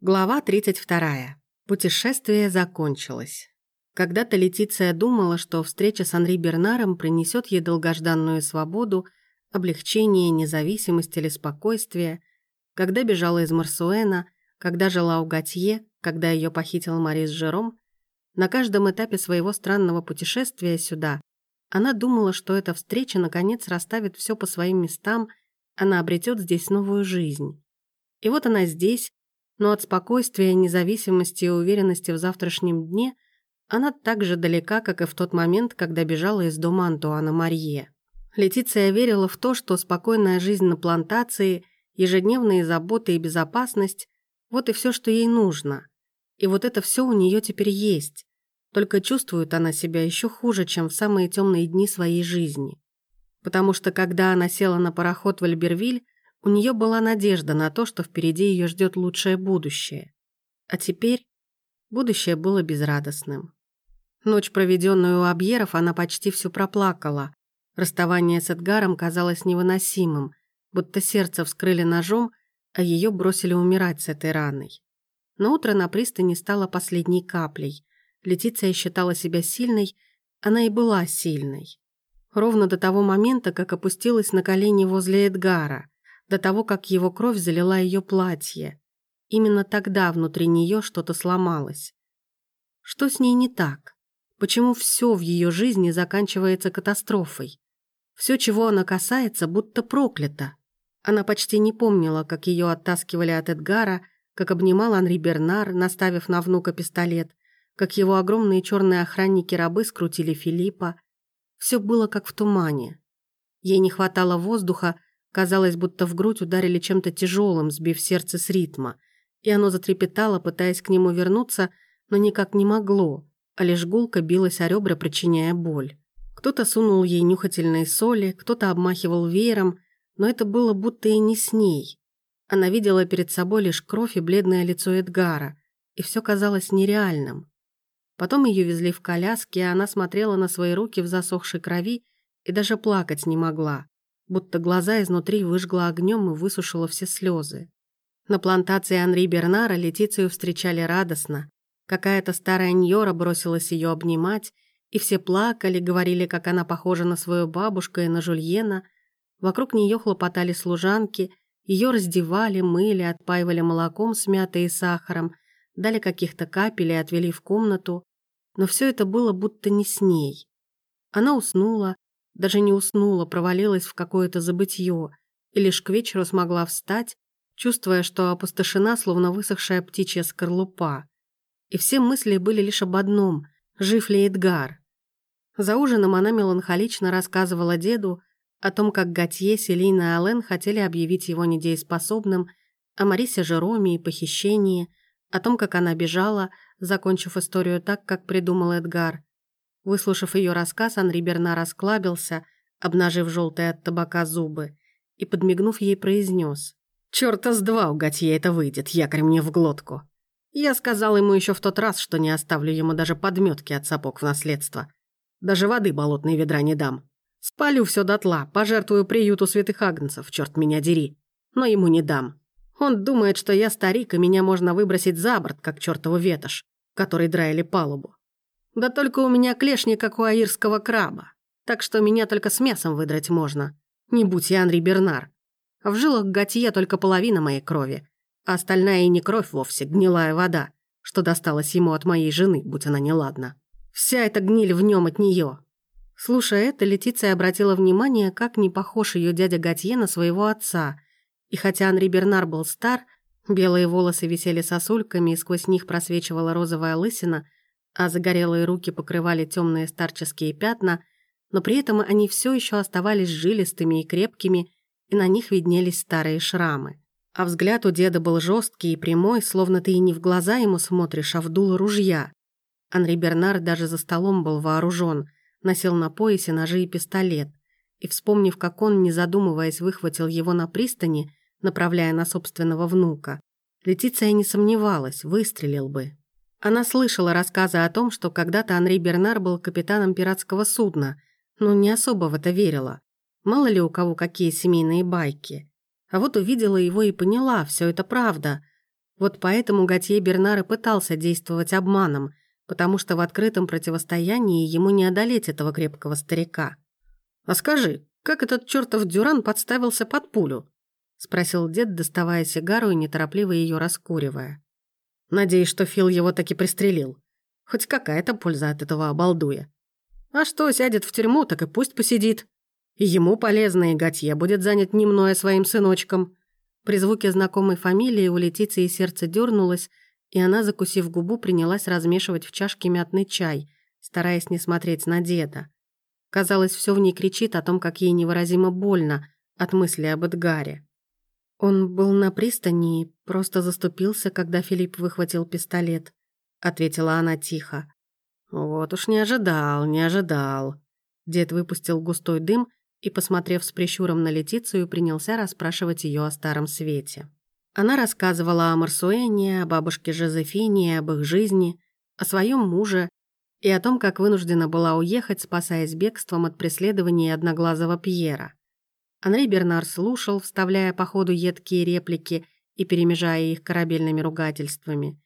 Глава 32. Путешествие закончилось. Когда-то Летиция думала, что встреча с Анри Бернаром принесет ей долгожданную свободу, облегчение, независимость или спокойствие. Когда бежала из Марсуэна, когда жила у Готье, когда ее похитил Марис Жером, на каждом этапе своего странного путешествия сюда она думала, что эта встреча наконец расставит все по своим местам, она обретет здесь новую жизнь. И вот она здесь, но от спокойствия, независимости и уверенности в завтрашнем дне она так же далека, как и в тот момент, когда бежала из дома Антуана Марье. Летиция верила в то, что спокойная жизнь на плантации, ежедневные заботы и безопасность – вот и все, что ей нужно. И вот это все у нее теперь есть. Только чувствует она себя еще хуже, чем в самые темные дни своей жизни. Потому что когда она села на пароход в Альбервиль, у нее была надежда на то, что впереди ее ждет лучшее будущее. А теперь будущее было безрадостным. Ночь, проведенную у Абьеров, она почти всю проплакала. Расставание с Эдгаром казалось невыносимым, будто сердце вскрыли ножом, а ее бросили умирать с этой раной. Но утро на пристани стало последней каплей. Летиция считала себя сильной, она и была сильной. Ровно до того момента, как опустилась на колени возле Эдгара – до того, как его кровь залила ее платье. Именно тогда внутри нее что-то сломалось. Что с ней не так? Почему все в ее жизни заканчивается катастрофой? Все, чего она касается, будто проклято. Она почти не помнила, как ее оттаскивали от Эдгара, как обнимал Анри Бернар, наставив на внука пистолет, как его огромные черные охранники-рабы скрутили Филиппа. Все было как в тумане. Ей не хватало воздуха, Казалось, будто в грудь ударили чем-то тяжелым, сбив сердце с ритма, и оно затрепетало, пытаясь к нему вернуться, но никак не могло, а лишь гулко билось о ребра, причиняя боль. Кто-то сунул ей нюхательные соли, кто-то обмахивал веером, но это было будто и не с ней. Она видела перед собой лишь кровь и бледное лицо Эдгара, и все казалось нереальным. Потом ее везли в коляске, а она смотрела на свои руки в засохшей крови и даже плакать не могла будто глаза изнутри выжгла огнем и высушила все слезы. На плантации Анри Бернара Летицию встречали радостно. Какая-то старая Ньора бросилась ее обнимать, и все плакали, говорили, как она похожа на свою бабушку и на Жульена. Вокруг нее хлопотали служанки, ее раздевали, мыли, отпаивали молоком с мятой и сахаром, дали каких-то капель и отвели в комнату. Но все это было будто не с ней. Она уснула, даже не уснула, провалилась в какое-то забытье и лишь к вечеру смогла встать, чувствуя, что опустошена, словно высохшая птичья скорлупа. И все мысли были лишь об одном – жив ли Эдгар. За ужином она меланхолично рассказывала деду о том, как Готье, Селина и Ален хотели объявить его недееспособным, о Марисе Жероме и похищении, о том, как она бежала, закончив историю так, как придумал Эдгар, Выслушав ее рассказ, Анри Берна расклабился, обнажив желтые от табака зубы, и, подмигнув ей, произнес: «Чёрта с два у Готье это выйдет, якорь мне в глотку. Я сказал ему еще в тот раз, что не оставлю ему даже подметки от сапог в наследство. Даже воды болотной ведра не дам. Спалю все дотла, пожертвую приюту святых агнцев, черт меня дери. Но ему не дам. Он думает, что я старик, и меня можно выбросить за борт, как чертову ветошь, который драили палубу. Да только у меня клешни, как у аирского краба. Так что меня только с мясом выдрать можно. Не будь я Анри Бернар. В жилах Готье только половина моей крови, а остальная и не кровь вовсе, гнилая вода, что досталась ему от моей жены, будь она неладна. Вся эта гниль в нем от нее. Слушая это, Летиция обратила внимание, как не похож ее дядя Готье на своего отца. И хотя Анри Бернар был стар, белые волосы висели сосульками, и сквозь них просвечивала розовая лысина, а загорелые руки покрывали темные старческие пятна, но при этом они все еще оставались жилистыми и крепкими, и на них виднелись старые шрамы. А взгляд у деда был жесткий и прямой, словно ты и не в глаза ему смотришь, а в дуло ружья. Анри Бернар даже за столом был вооружен, носил на поясе ножи и пистолет. И вспомнив, как он, не задумываясь, выхватил его на пристани, направляя на собственного внука, Летиция не сомневалась, выстрелил бы, она слышала рассказы о том, что когда-то Анри Бернар был капитаном пиратского судна, но не особо в это верила. Мало ли у кого какие семейные байки. А вот увидела его и поняла, все это правда. Вот поэтому Готье Бернар и пытался действовать обманом, потому что в открытом противостоянии ему не одолеть этого крепкого старика. «А скажи, как этот чертов Дюран подставился под пулю?» — спросил дед, доставая сигару и неторопливо ее раскуривая. «Надеюсь, что Фил его таки пристрелил. Хоть какая-то польза от этого обалдуя. А что, сядет в тюрьму, так и пусть посидит. И ему полезно, и Готье будет занят не мной, а своим сыночком». При звуке знакомой фамилии у Летиции сердце дернулось, и она, закусив губу, принялась размешивать в чашке мятный чай, стараясь не смотреть на деда. Казалось, все в ней кричит о том, как ей невыразимо больно от мысли об Эдгаре. Он был на пристани и просто заступился, когда Филипп выхватил пистолет, ответила она тихо. Вот уж не ожидал, не ожидал. Дед выпустил густой дым и, посмотрев с прищуром на Летицию, принялся расспрашивать ее о старом свете. Она рассказывала о Марсуэне, о бабушке Жозефине, об их жизни, о своем муже и о том, как вынуждена была уехать, спасаясь бегством от преследования одноглазого Пьера. Анри Бернар слушал, вставляя по ходу едкие реплики и перемежая их корабельными ругательствами.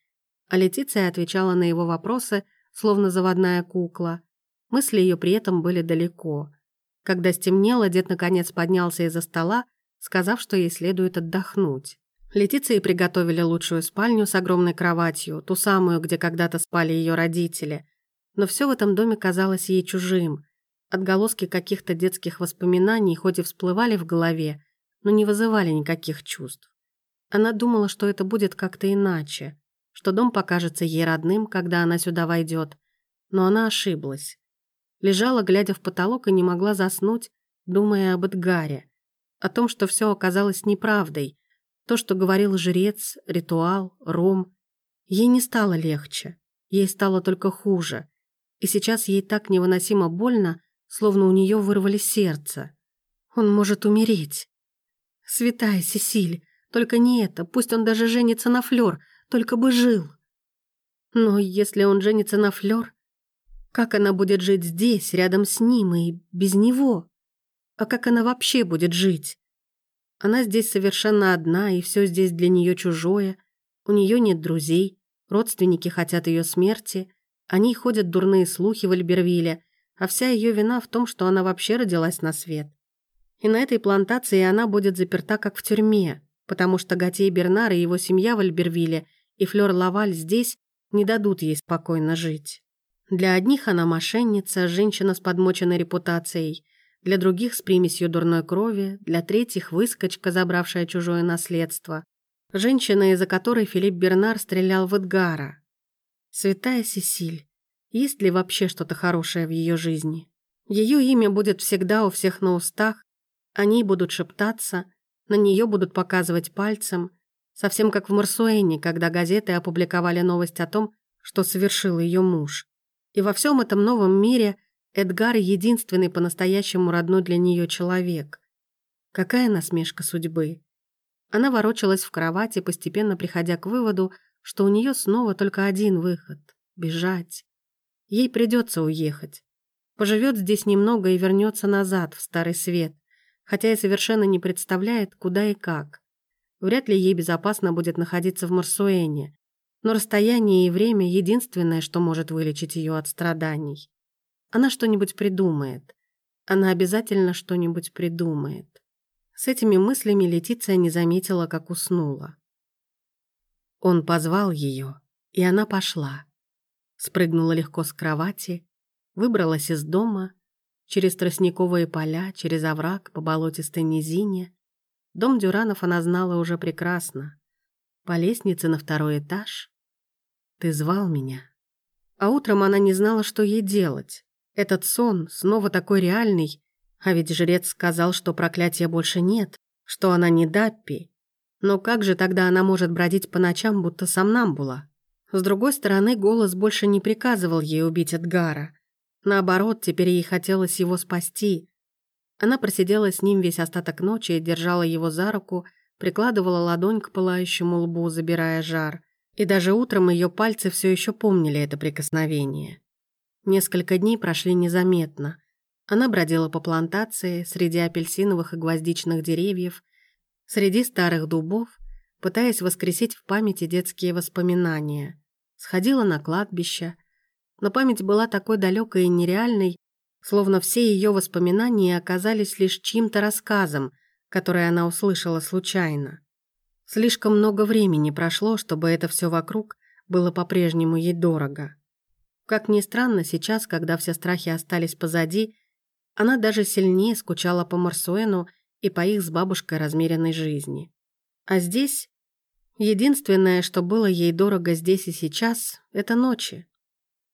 А Летиция отвечала на его вопросы, словно заводная кукла. Мысли ее при этом были далеко – когда стемнело, дед наконец поднялся из-за стола, сказав, что ей следует отдохнуть. Летиции приготовили лучшую спальню с огромной кроватью, ту самую, где когда-то спали ее родители. Но все в этом доме казалось ей чужим. Отголоски каких-то детских воспоминаний хоть и всплывали в голове, но не вызывали никаких чувств. Она думала, что это будет как-то иначе, что дом покажется ей родным, когда она сюда войдет. Но она ошиблась. Лежала, глядя в потолок, и не могла заснуть, думая об Эдгаре. О том, что все оказалось неправдой. То, что говорил жрец, ритуал, ром. Ей не стало легче. Ей стало только хуже. И сейчас ей так невыносимо больно, словно у нее вырвали сердце. Он может умереть. Святая Сесиль, только не это, пусть он даже женится на Флёр, только бы жил. Но если он женится на Флёр, как она будет жить здесь, рядом с ним и без него? А как она вообще будет жить? Она здесь совершенно одна, и все здесь для нее чужое. У нее нет друзей, родственники хотят ее смерти, о ней ходят дурные слухи в Альбервилле, а вся ее вина в том, что она вообще родилась на свет. И на этой плантации она будет заперта как в тюрьме, потому что Готей Бернар и его семья в Альбервилле и Флёр Лаваль здесь не дадут ей спокойно жить. Для одних она мошенница, женщина с подмоченной репутацией, для других с примесью дурной крови, для третьих выскочка, забравшая чужое наследство. Женщина, из-за которой Филипп Бернар стрелял в Эдгара. Святая Сесиль, есть ли вообще что-то хорошее в ее жизни? Ее имя будет всегда у всех на устах, они будут шептаться, на нее будут показывать пальцем, совсем как в Марсуэне, когда газеты опубликовали новость о том, что совершил ее муж. И во всем этом новом мире Эдгар единственный по-настоящему родной для нее человек. Какая насмешка судьбы. Она ворочалась в кровати, постепенно приходя к выводу, что у нее снова только один выход — бежать. Ей придется уехать. Поживет здесь немного и вернется назад, в Старый Свет, хотя и совершенно не представляет, куда и как. Вряд ли ей безопасно будет находиться в Марсуэне но расстояние и время — единственное, что может вылечить ее от страданий. Она что-нибудь придумает. Она обязательно что-нибудь придумает. С этими мыслями Летиция не заметила, как уснула. Он позвал ее, и она пошла. Спрыгнула легко с кровати, выбралась из дома, через тростниковые поля, через овраг по болотистой низине. Дом Дюранов она знала уже прекрасно. По лестнице на второй этаж. Ты звал меня. А утром она не знала, что ей делать. Этот сон снова такой реальный, а ведь жрец сказал, что проклятия больше нет, что она не Даппи. Но как же тогда она может бродить по ночам, будто сомнамбула? С другой стороны, голос больше не приказывал ей убить Эдгара. Наоборот, теперь ей хотелось его спасти. Она просидела с ним весь остаток ночи и держала его за руку, прикладывала ладонь к пылающему лбу, забирая жар. И даже утром ее пальцы все еще помнили это прикосновение. Несколько дней прошли незаметно. Она бродила по плантации, среди апельсиновых и гвоздичных деревьев, среди старых дубов, пытаясь воскресить в памяти детские воспоминания. Сходила на кладбище, но память была такой далекой и нереальной, словно все ее воспоминания оказались лишь чьим-то рассказом, который она услышала случайно. Слишком много времени прошло, чтобы это все вокруг было по-прежнему ей дорого. Как ни странно, сейчас, когда все страхи остались позади, она даже сильнее скучала по Марсуэну и по их с бабушкой размеренной жизни. А здесь единственное, что было ей дорого здесь и сейчас, это ночи.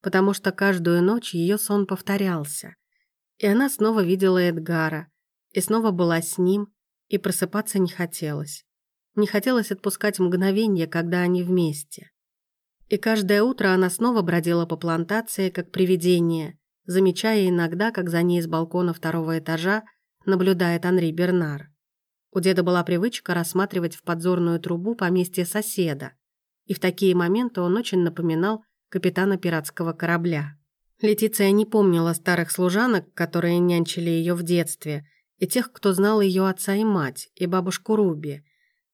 Потому что каждую ночь ее сон повторялся. И она снова видела Эдгара, и снова была с ним, и просыпаться не хотелось. Не хотелось отпускать мгновение, когда они вместе. И каждое утро она снова бродила по плантации, как привидение, замечая иногда, как за ней с балкона второго этажа наблюдает Анри Бернар. У деда была привычка рассматривать в подзорную трубу поместье соседа, и в такие моменты он очень напоминал капитана пиратского корабля. Летиция не помнила старых служанок, которые нянчили ее в детстве, и тех, кто знал ее отца и мать, и бабушку Руби,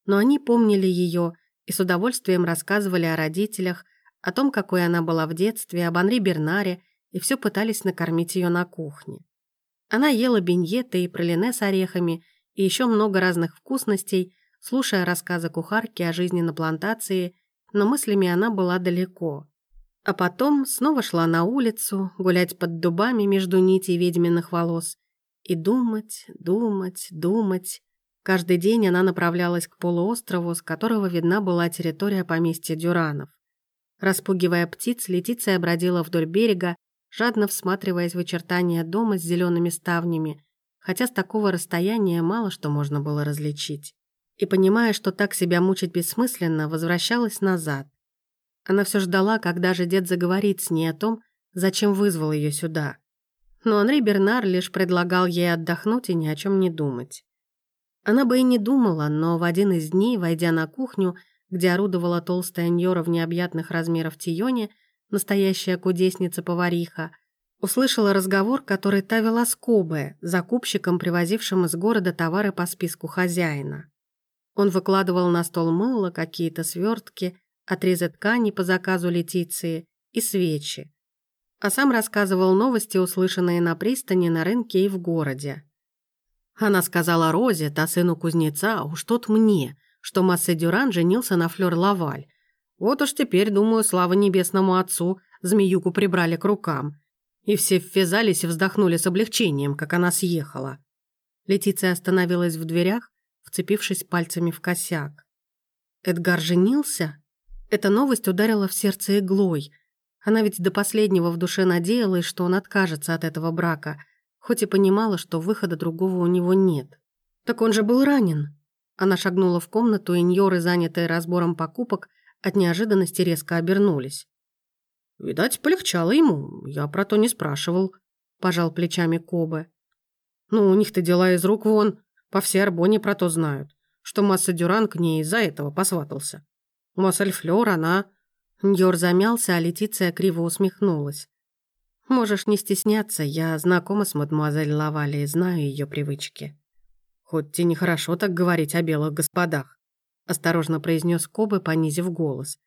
но они помнили ее и с удовольствием рассказывали о родителях, о том, какой она была в детстве, об Анри Бернаре, и все пытались накормить ее на кухне. Она ела беньеты и пролине с орехами, и еще много разных вкусностей, слушая рассказы кухарки о жизни на плантации, но мыслями она была далеко. А потом снова шла на улицу, гулять под дубами между нитей ведьминых волос, и думать, думать, думать. Каждый день она направлялась к полуострову, с которого видна была территория поместья Дюранов. Распугивая птиц, Летиция бродила вдоль берега, жадно всматриваясь в очертания дома с зелеными ставнями, хотя с такого расстояния мало что можно было различить. И, понимая, что так себя мучить бессмысленно, возвращалась назад. Она все ждала, когда же дед заговорит с ней о том, зачем вызвал ее сюда. Но Анри Бернар лишь предлагал ей отдохнуть и ни о чем не думать. Она бы и не думала, но в один из дней, войдя на кухню, где орудовала толстая Ньора в необъятных размеров Тионе, настоящая кудесница-повариха, услышала разговор, который та вела Кобе, закупщиком, привозившим из города товары по списку хозяина. Он выкладывал на стол мыло, какие-то свертки, отрезы ткани по заказу Летиции и свечи. А сам рассказывал новости, услышанные на пристани, на рынке и в городе. Она сказала Розе, та сыну кузнеца, а уж тот мне, что Массе Дюран женился на Флёр Лаваль. Вот уж теперь, думаю, слава небесному отцу, змеюку прибрали к рукам. И все ввязались и вздохнули с облегчением, как она съехала. Летиция остановилась в дверях, вцепившись пальцами в косяк. Эдгар женился? Эта новость ударила в сердце иглой. Она ведь до последнего в душе надеялась, что он откажется от этого брака – хоть и понимала, что выхода другого у него нет. «Так он же был ранен!» Она шагнула в комнату, и Ньоры, занятые разбором покупок, от неожиданности резко обернулись. «Видать, полегчало ему, я про то не спрашивал», – пожал плечами Кобе. «Ну, у них-то дела из рук вон, по всей Арбоне про то знают, что Масса Дюран к ней из-за этого посватался. Массель Флёр, она...» Ньор замялся, а Летиция криво усмехнулась. Можешь не стесняться, я знакома с мадемуазель Лавали и знаю ее привычки. Хоть и нехорошо так говорить о белых господах, осторожно произнес Кобы, понизив голос.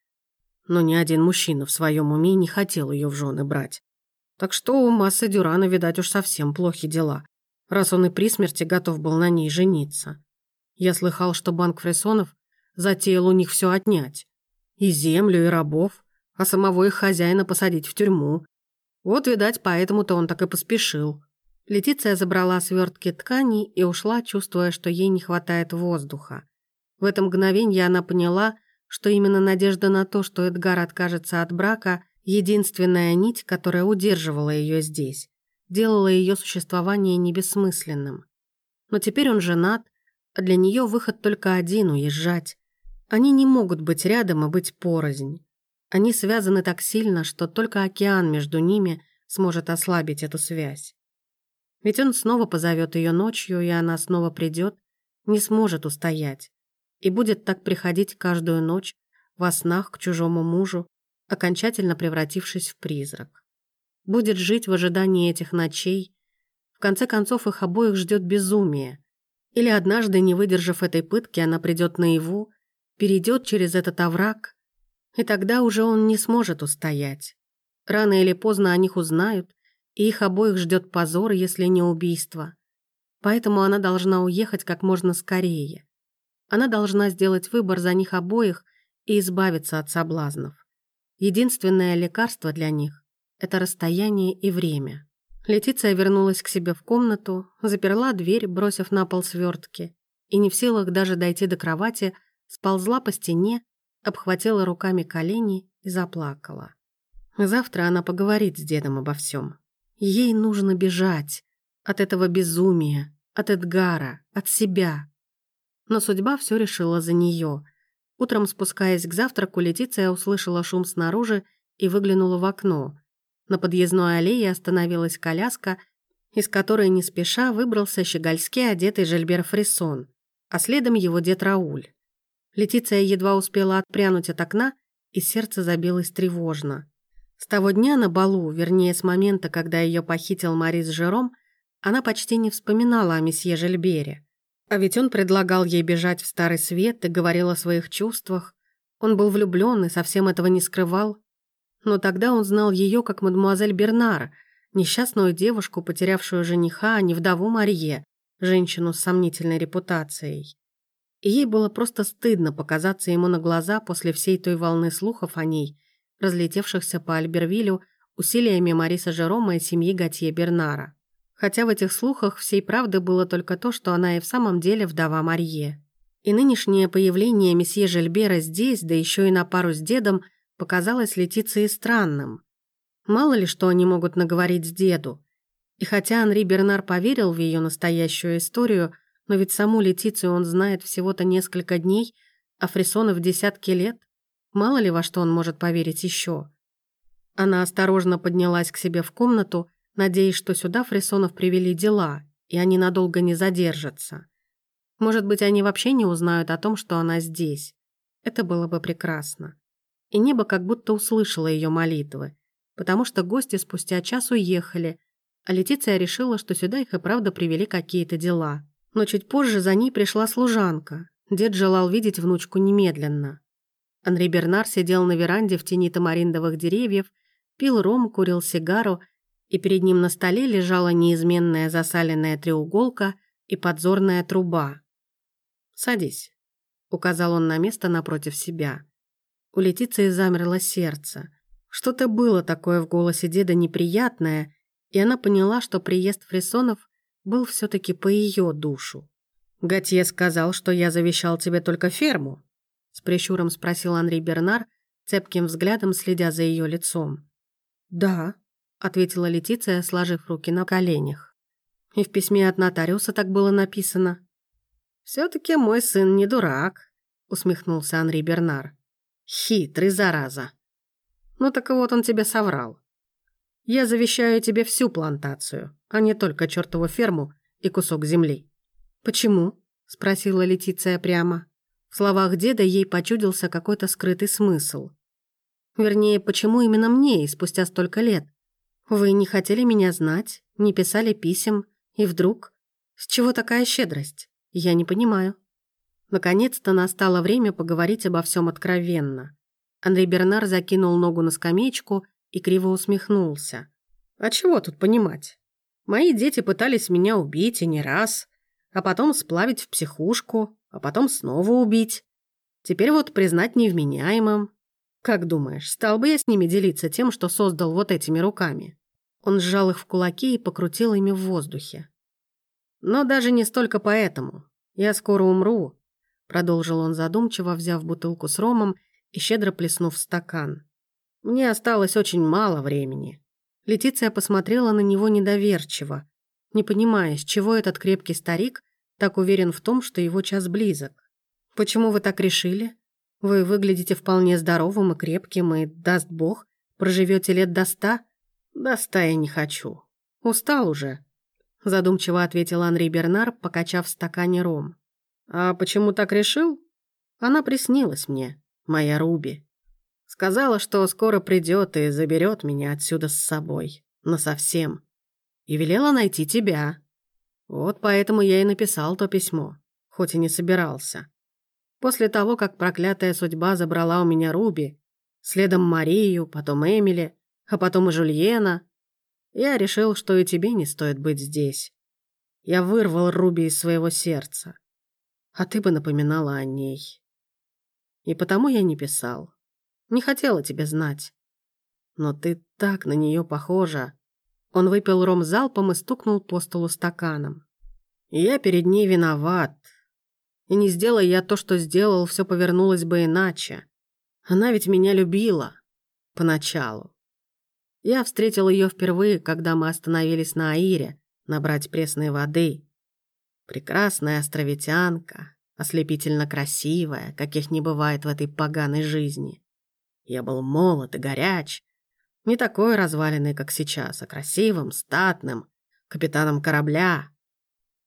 Но ни один мужчина в своем уме не хотел ее в жены брать. Так что у массы Дюрана, видать, уж совсем плохи дела, раз он и при смерти готов был на ней жениться. Я слыхал, что банк Фресонов затеял у них все отнять. И землю, и рабов, а самого их хозяина посадить в тюрьму, вот, видать, поэтому-то он так и поспешил. Летиция забрала свертки тканей и ушла, чувствуя, что ей не хватает воздуха. В это мгновенье она поняла, что именно надежда на то, что Эдгар откажется от брака, единственная нить, которая удерживала ее здесь, делала ее существование небессмысленным. Но теперь он женат, а для нее выход только один – уезжать. Они не могут быть рядом и быть порознь. Они связаны так сильно, что только океан между ними сможет ослабить эту связь. Ведь он снова позовет ее ночью, и она снова придет, не сможет устоять, и будет так приходить каждую ночь во снах к чужому мужу, окончательно превратившись в призрак. Будет жить в ожидании этих ночей, в конце концов их обоих ждет безумие. Или однажды, не выдержав этой пытки, она придет наяву перейдет через этот овраг, и тогда уже он не сможет устоять. Рано или поздно о них узнают, и их обоих ждет позор, если не убийство. Поэтому она должна уехать как можно скорее. Она должна сделать выбор за них обоих и избавиться от соблазнов. Единственное лекарство для них – это расстояние и время. Летиция вернулась к себе в комнату, заперла дверь, бросив на пол свертки, и не в силах даже дойти до кровати, сползла по стене, обхватила руками колени и заплакала. Завтра она поговорит с дедом обо всем. Ей нужно бежать от этого безумия, от Эдгара, от себя. Но судьба все решила за нее. Утром, спускаясь к завтраку, Летиция услышала шум снаружи и выглянула в окно. На подъездной аллее остановилась коляска, из которой не спеша выбрался щегольски одетый Жильбер Фрисон, а следом его дед Рауль. Летиция едва успела отпрянуть от окна, и сердце забилось тревожно. С того дня на балу, вернее, с момента, когда ее похитил Марис Жером, она почти не вспоминала о месье Жильбере. А ведь он предлагал ей бежать в Старый Свет и говорил о своих чувствах. Он был влюблен и совсем этого не скрывал. Но тогда он знал ее как мадемуазель Бернар, несчастную девушку, потерявшую жениха, а не вдову Марье, женщину с сомнительной репутацией. И ей было просто стыдно показаться ему на глаза после всей той волны слухов о ней, разлетевшихся по Альбервилю усилиями Мариса Жерома и семьи Готье Бернара. Хотя в этих слухах всей правды было только то, что она и в самом деле вдова Марье. И нынешнее появление месье Жильбера здесь, да еще и на пару с дедом, показалось Летиции странным. Мало ли что они могут наговорить с деду. И хотя Анри Бернар поверил в ее настоящую историю, но ведь саму Летицию он знает всего-то несколько дней, а Фрисона в десятки лет. Мало ли во что он может поверить еще. Она осторожно поднялась к себе в комнату, надеясь, что сюда Фрисонов привели дела, и они надолго не задержатся. Может быть, они вообще не узнают о том, что она здесь. Это было бы прекрасно. И небо как будто услышало ее молитвы, потому что гости спустя час уехали, а Летиция решила, что сюда их и правда привели какие-то дела. Но чуть позже за ней пришла служанка. Дед желал видеть внучку немедленно. Анри Бернар сидел на веранде в тени тамариндовых деревьев, пил ром, курил сигару, и перед ним на столе лежала неизменная засаленная треуголка и подзорная труба. «Садись», — указал он на место напротив себя. У Летиции замерло сердце. Что-то было такое в голосе деда неприятное, и она поняла, что приезд Фрисонов был все таки по ее душу. «Готье сказал, что я завещал тебе только ферму», с прищуром спросил Анри Бернар, цепким взглядом следя за ее лицом. «Да», — ответила Летиция, сложив руки на коленях. «И в письме от нотариуса так было написано». все таки мой сын не дурак», — усмехнулся Анри Бернар. «Хитрый, зараза». «Ну так вот он тебе соврал. Я завещаю тебе всю плантацию, а не только чертову ферму и кусок земли». «Почему?» — спросила Летиция прямо. В словах деда ей почудился какой-то скрытый смысл. Вернее, почему именно мне и спустя столько лет? Вы не хотели меня знать, не писали писем, и вдруг... С чего такая щедрость? Я не понимаю. Наконец-то настало время поговорить обо всем откровенно. Андрей Бернар закинул ногу на скамеечку и криво усмехнулся. «А чего тут понимать? Мои дети пытались меня убить и не раз, а потом сплавить в психушку, а потом снова убить. Теперь вот признать невменяемым. Как думаешь, стал бы я с ними делиться тем, что создал вот этими руками?» Он сжал их в кулаки и покрутил ими в воздухе. «Но даже не столько поэтому. Я скоро умру», — продолжил он задумчиво, взяв бутылку с ромом и щедро плеснув стакан. «Мне осталось очень мало времени». Летиция посмотрела на него недоверчиво, не понимая, с чего этот крепкий старик так уверен в том, что его час близок. Почему вы так решили? Вы выглядите вполне здоровым и крепким, и, даст бог, проживете лет до ста? До ста я не хочу. Устал уже. Задумчиво ответил Анри Бернар, покачав в стакане ром. А почему так решил? Она приснилась мне, моя Руби. Сказала, что скоро придет и заберет меня отсюда с собой. Насовсем. И велела найти тебя. Вот поэтому я и написал то письмо, хоть и не собирался. После того, как проклятая судьба забрала у меня Руби, следом Марию, потом Эмили, а потом и Жульена, я решил, что и тебе не стоит быть здесь. Я вырвал Руби из своего сердца, а ты бы напоминала о ней. И потому я не писал. Не хотела тебе знать. Но ты так на нее похожа. Он выпил ром залпом и стукнул по столу стаканом. Я перед ней виноват. И не сделая я то, что сделал, все повернулось бы иначе. Она ведь меня любила. Поначалу. Я встретил ее впервые, когда мы остановились на Аире, набрать пресной воды. Прекрасная островитянка, ослепительно красивая, каких не бывает в этой поганой жизни. Я был молод и горяч, не такой разваленный, как сейчас, а красивым, статным, капитаном корабля.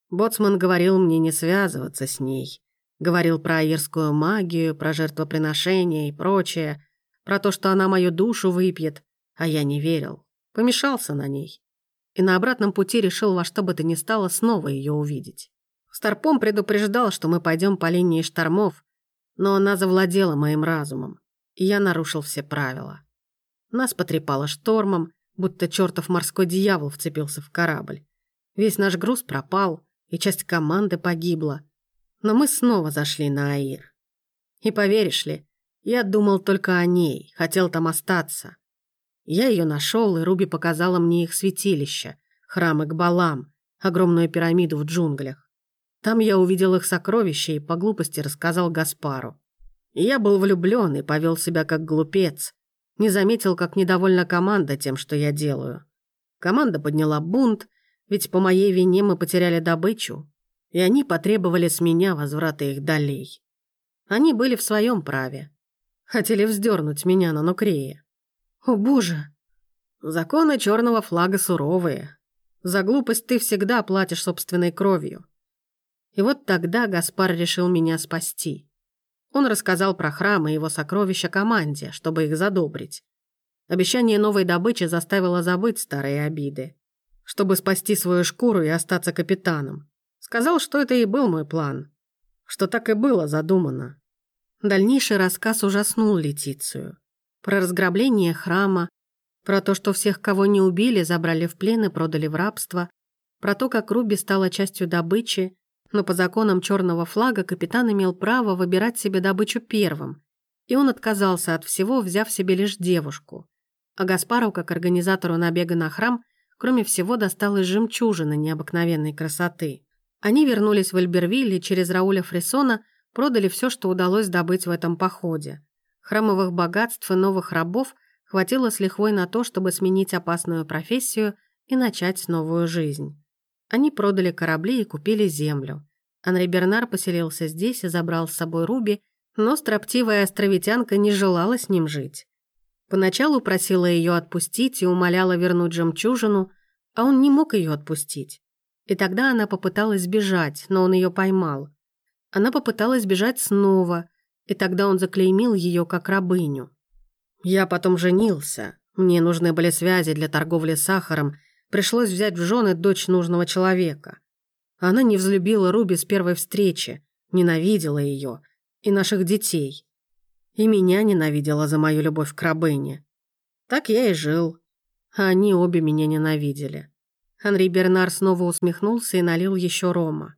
Боцман говорил мне не связываться с ней. Говорил про аирскую магию, про жертвоприношение и прочее, про то, что она мою душу выпьет, а я не верил. Помешался на ней и на обратном пути решил во что бы то ни стало снова ее увидеть. Старпом предупреждал, что мы пойдем по линии штормов, но она завладела моим разумом, и я нарушил все правила. Нас потрепало штормом, будто чертов морской дьявол вцепился в корабль. Весь наш груз пропал, и часть команды погибла. Но мы снова зашли на Аир. И поверишь ли, я думал только о ней, хотел там остаться. Я ее нашел, и Руби показала мне их святилище, храм Экбалам, огромную пирамиду в джунглях. Там я увидел их сокровища и по глупости рассказал Гаспару. И я был влюблен и повел себя как глупец. Не заметил, как недовольна команда тем, что я делаю. Команда подняла бунт, ведь по моей вине мы потеряли добычу, и они потребовали с меня возврата их долей. Они были в своем праве. Хотели вздернуть меня на нукрее. «О, боже!» «Законы черного флага суровые. За глупость ты всегда платишь собственной кровью». И вот тогда Гаспар решил меня спасти. Он рассказал про храм и его сокровища команде, чтобы их задобрить. Обещание новой добычи заставило забыть старые обиды, чтобы спасти свою шкуру и остаться капитаном. Сказал, что это и был мой план, что так и было задумано. Дальнейший рассказ ужаснул Летицию про разграбление храма, про то, что всех, кого не убили, забрали в плен и продали в рабство, про то, как Руби стала частью добычи, но по законам черного флага капитан имел право выбирать себе добычу первым, и он отказался от всего, взяв себе лишь девушку. А Гаспару, как организатору набега на храм, кроме всего досталась жемчужина необыкновенной красоты. Они вернулись в Эльбервиль и через Рауля Фрисона продали все, что удалось добыть в этом походе. Храмовых богатств и новых рабов хватило с лихвой на то, чтобы сменить опасную профессию и начать новую жизнь. Они продали корабли и купили землю. Анри Бернар поселился здесь и забрал с собой Руби, но строптивая островитянка не желала с ним жить. Поначалу просила ее отпустить и умоляла вернуть жемчужину, а он не мог ее отпустить. И тогда она попыталась сбежать, но он ее поймал. Она попыталась бежать снова, и тогда он заклеймил ее как рабыню. Я потом женился. Мне нужны были связи для торговли сахаром. Пришлось взять в жены дочь нужного человека. Она не взлюбила Руби с первой встречи, ненавидела ее и наших детей. И меня ненавидела за мою любовь к рабыне. Так я и жил. А они обе меня ненавидели. Анри Бернар снова усмехнулся и налил еще рома.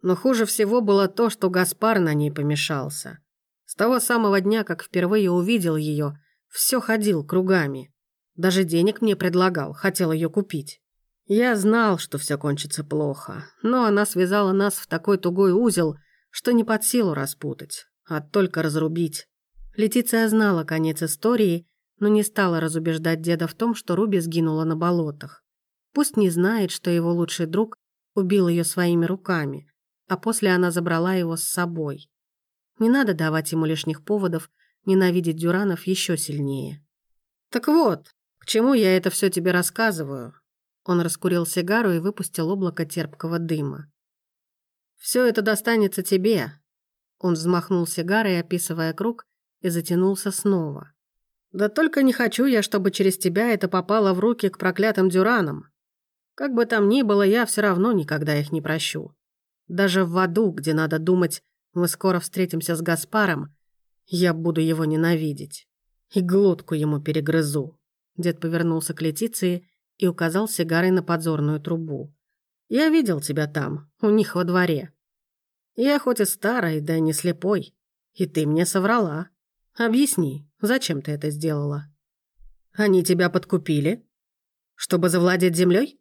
Но хуже всего было то, что Гаспар на ней помешался. С того самого дня, как впервые увидел ее, все ходил кругами. Даже денег мне предлагал, хотел ее купить. Я знал, что все кончится плохо, но она связала нас в такой тугой узел, что не под силу распутать, а только разрубить. Летиция знала конец истории, но не стала разубеждать деда в том, что Руби сгинула на болотах. Пусть не знает, что его лучший друг убил ее своими руками, а после она забрала его с собой. Не надо давать ему лишних поводов ненавидеть Дюранов еще сильнее. «Так вот, к чему я это все тебе рассказываю?» Он раскурил сигару и выпустил облако терпкого дыма. «Все это достанется тебе». Он взмахнул сигарой, описывая круг, и затянулся снова. «Да только не хочу я, чтобы через тебя это попало в руки к проклятым Дюранам. Как бы там ни было, я все равно никогда их не прощу. Даже в аду, где надо думать, Мы скоро встретимся с Гаспаром, я буду его ненавидеть. И глотку ему перегрызу». Дед повернулся к Летиции и указал сигарой на подзорную трубу. «Я видел тебя там, у них во дворе. Я хоть и старый, да не слепой, и ты мне соврала. Объясни, зачем ты это сделала? Они тебя подкупили? Чтобы завладеть землей?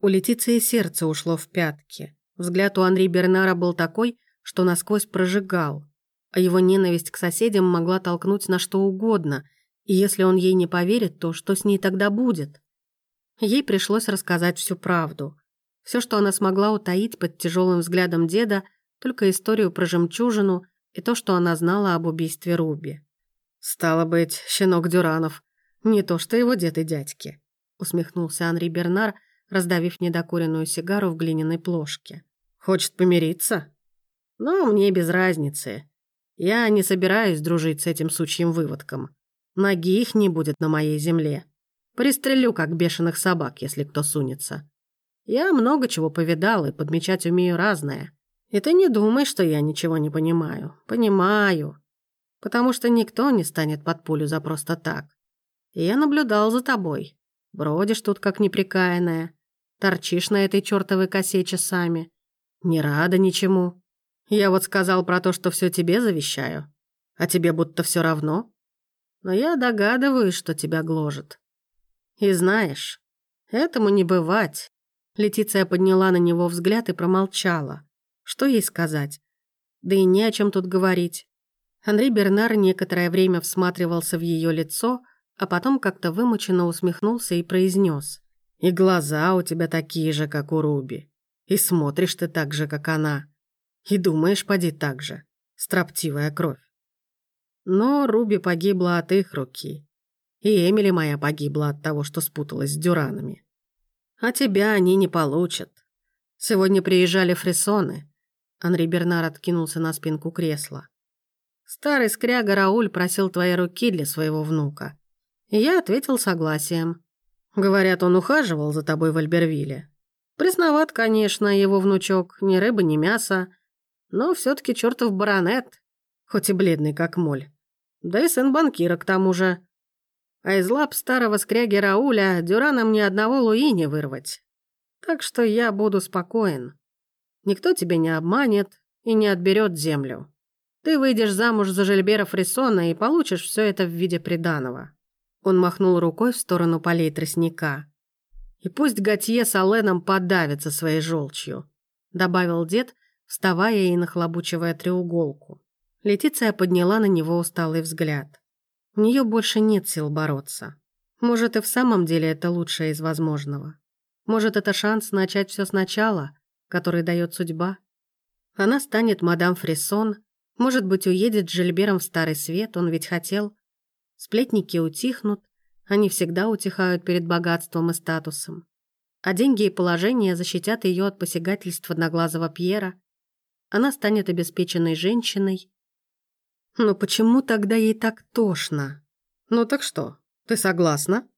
У Летиции сердце ушло в пятки. Взгляд у Андрея Бернара был такой, что насквозь прожигал, а его ненависть к соседям могла толкнуть на что угодно, и если он ей не поверит, то что с ней тогда будет? Ей пришлось рассказать всю правду. Все, что она смогла утаить под тяжелым взглядом деда, только историю про жемчужину и то, что она знала об убийстве Руби. «Стало быть, щенок Дюранов. Не то что его дед и дядьки», — усмехнулся Анри Бернар, раздавив недокуренную сигару в глиняной плошке. «Хочет помириться?» «Но мне без разницы. Я не собираюсь дружить с этим сучьим выводком. Ноги их не будет на моей земле. Пристрелю, как бешеных собак, если кто сунется. Я много чего повидал и подмечать умею разное. И ты не думай, что я ничего не понимаю. Понимаю. Потому что никто не станет под пулю за просто так. И я наблюдал за тобой. Бродишь тут, как неприкаянная. Торчишь на этой чертовой косе часами. Не рада ничему. Я вот сказал про то, что все тебе завещаю. А тебе будто все равно. Но я догадываюсь, что тебя гложет. И знаешь, этому не бывать. Летиция подняла на него взгляд и промолчала. Что ей сказать? Да и не о чем тут говорить. Андрей Бернар некоторое время всматривался в ее лицо, а потом как-то вымученно усмехнулся и произнес: «И глаза у тебя такие же, как у Руби. И смотришь ты так же, как она. И думаешь, поди так же. Строптивая кровь. Но Руби погибла от их руки. И Эмили моя погибла от того, что спуталась с Дюранами. А тебя они не получат. Сегодня приезжали фрисоны. Анри Бернар откинулся на спинку кресла. Старый скряга Рауль просил твоей руки для своего внука. И я ответил согласием. Говорят, он ухаживал за тобой в Альбервилле. Пресноват, конечно, его внучок, ни рыба, ни мясо, но все таки чертов баронет, хоть и бледный, как моль. Да и сын банкира к тому же. А из лап старого скряги Рауля Дюранам ни одного луи не вырвать. Так что я буду спокоен. Никто тебя не обманет и не отберет землю. Ты выйдешь замуж за Жильбера Фрисона и получишь все это в виде приданого». Он махнул рукой в сторону полей тростника. «И пусть Готье с Оленом подавится своей желчью», добавил дед, вставая и нахлобучивая треуголку. Летиция подняла на него усталый взгляд. У нее больше нет сил бороться. Может, и в самом деле это лучшее из возможного. Может, это шанс начать все сначала, который дает судьба. Она станет мадам Фрисон, может быть, уедет с Жильбером в Старый Свет, он ведь хотел. Сплетники утихнут, они всегда утихают перед богатством и статусом. А деньги и положение защитят ее от посягательств одноглазого Пьера. Она станет обеспеченной женщиной. Но почему тогда ей так тошно? Ну так что, ты согласна?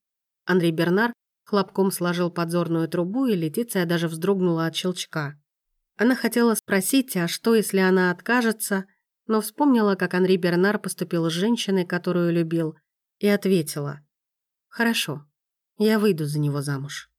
Андрей Бернар Хлопком сложил подзорную трубу, и Летиция даже вздрогнула от щелчка. Она хотела спросить, а что, если она откажется, но вспомнила, как Анри Бернар поступил с женщиной, которую любил, и ответила. «Хорошо, я выйду за него замуж».